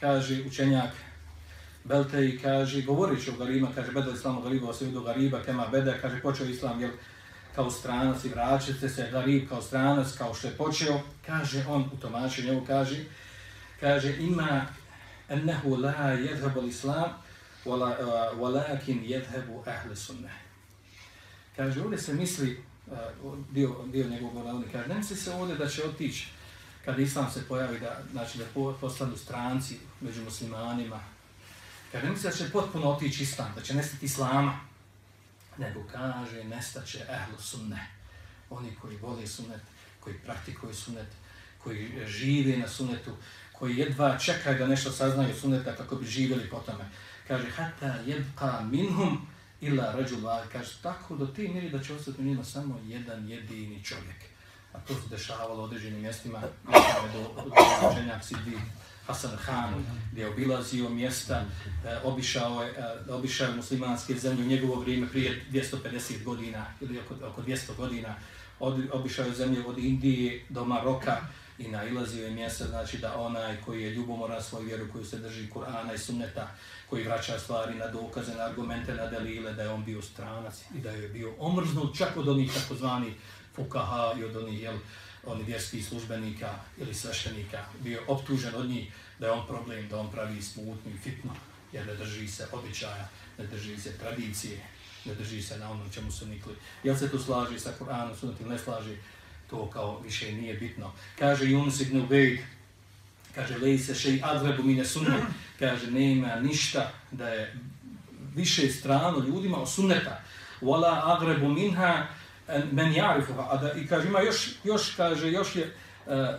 kaže učenjak Beltej, kaže, govorit o Galima, kaže, beda islama Galiba, osim do Galiba, kema beda, kaže, počeo islam, jel, kao stranac i vraćate se, Galib kao stranac, kao što je počeo, kaže on u tomačenju, njemu kaže, kaže, ima ennehu la jedhebu l'islam, eh, walakin jedhebu ahle sunne. Kaže, ovdje se misli, eh, dio, dio njegovog govora, kaže, ne misli se ovdje da će otići, kada islam se pojavi, da, znači da postanu stranci među muslimanima, kad ne misli da će potpuno otići islam, da će nestati islama, nego kaže, nestaće ehlu sunne, oni koji vole sunnet, koji praktikuju sunnet, koji žive na sunnetu, koji jedva čekaju da nešto saznaju sunneta kako bi živjeli po tome. Kaže, hata jebka minhum, ila rađula, kaže, tako do ti miri da će ostati njima samo jedan jedini čovjek. A to se dešavalo u određenim mjestima, do, do, do učenja Sidi Hasan Khan, gdje je obilazio mjesta, e, obišao, je, e, obišao je muslimanske zemlje u njegovo vrijeme prije 250 godina ili oko, oko 200 godina, od, obišao je zemlje od Indije do Maroka, i nailazio je mjesta, znači da onaj koji je ljubomoran svoju vjeru, koji se drži Kur'ana i sunneta, koji vraća stvari na dokaze, na argumente, na delile, da je on bio stranac i da je bio omrznut čak od onih takozvani fukaha i od onih, jel, oni vjerskih službenika ili sveštenika, bio optužen od njih da je on problem, da on pravi smutnu i fitnu, jer ne drži se običaja, ne drži se tradicije, ne drži se na onom čemu su nikli. Jel se to slaži sa Koranom, sunnet ili ne slaži, to kao više nije bitno. Kaže Yunus ibn Ubejd, kaže, lej se še i adrebu mine sunne, kaže, nema ništa da je više strano ljudima od sunneta. Wala agrebu minha men jarifuha. A da, I kaže, ima još, još, kaže, još je e,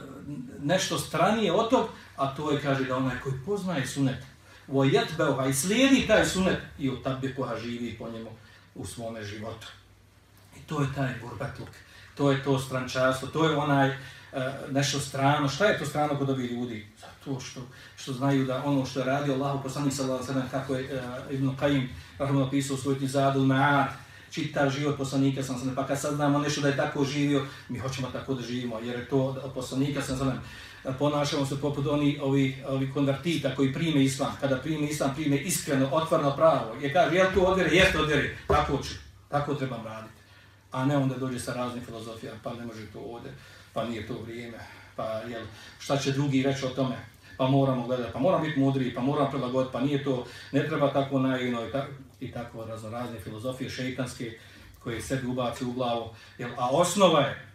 nešto stranije od tog, a to je, kaže, da onaj koji poznaje sunet, vo jetbeuha i slijedi taj sunet, i od tabbe koja živi po njemu u svome životu. I to je taj burbetluk to je to strančarstvo, to je onaj e, nešto strano. Šta je to strano kod ovih ljudi? Zato što, što znaju da ono što je radio Allah, poslanik sallallahu alejhi ve sellem kako je uh, Ibn Qayyim rahmano pisao u svojoj Zadul Ma'ad, čitav život poslanika sam sam pa kad sad znamo nešto da je tako živio, mi hoćemo tako da živimo, jer je to od poslanika sam sam ponašamo se poput oni ovi, ovi konvertita koji prime islam, kada prime islam, prime iskreno, otvorno pravo, je kaže, jel to odvjeri, jeste odvjeri, tako ću, tako trebam raditi. A ne onda dođe sa raznim filozofijama, pa ne može to ovdje, pa nije to vrijeme, pa jel, šta će drugi reći o tome, pa moramo gledati, pa moramo biti mudri, pa moramo prilagoditi, pa nije to, ne treba tako naivno i, ta, i tako razno razne filozofije šeitanske koje sebi ubaci u glavu, jel, a osnova je,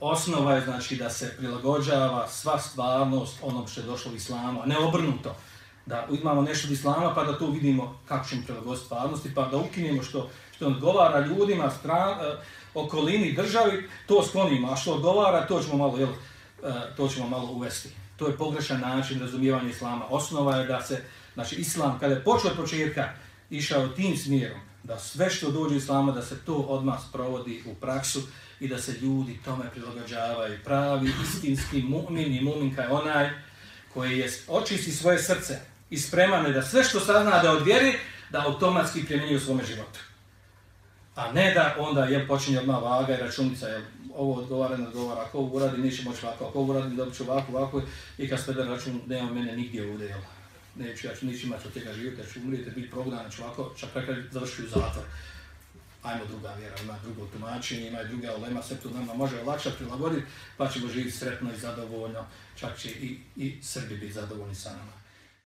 osnova je znači da se prilagođava sva stvarnost onom što je došlo u islamu, a ne obrnuto, da imamo nešto od islama pa da to vidimo kako ćemo prilagoditi stvarnosti, pa da ukinemo što što odgovara ljudima, stran, uh, okolini, državi, to sklonimo, a što odgovara, to ćemo malo, jel, e, to ćemo malo uvesti. To je pogrešan način razumijevanja islama. Osnova je da se, znači, islam, kada je počeo od početka, išao tim smjerom, da sve što dođe islama, da se to odmah sprovodi u praksu i da se ljudi tome prilagođavaju. Pravi, istinski mu'min i mu'minka je onaj koji je očisti svoje srce i spreman je da sve što sazna da odvjeri, da automatski primjenju u svome životu. A ne da onda je počinje odmah vaga i računica, jel, ovo odgovara, ne odgovara, ako ovo uradi, neće moći ovako, ako ovo uradi, dobit ću ovako, ovako, i kad spede račun, nema mene nigdje ovdje, jel. Neću, ja ću nići imati od tega živjeti, ja ću umrijeti, biti prognan, ću ovako, čak prekaj završi u zatvor. Ajmo druga vjera, ima drugo tumačenje, ima druga olema, sve to nama može lakše prilagoditi, pa ćemo živjeti sretno i zadovoljno, čak će i, i Srbi biti zadovoljni sa nama.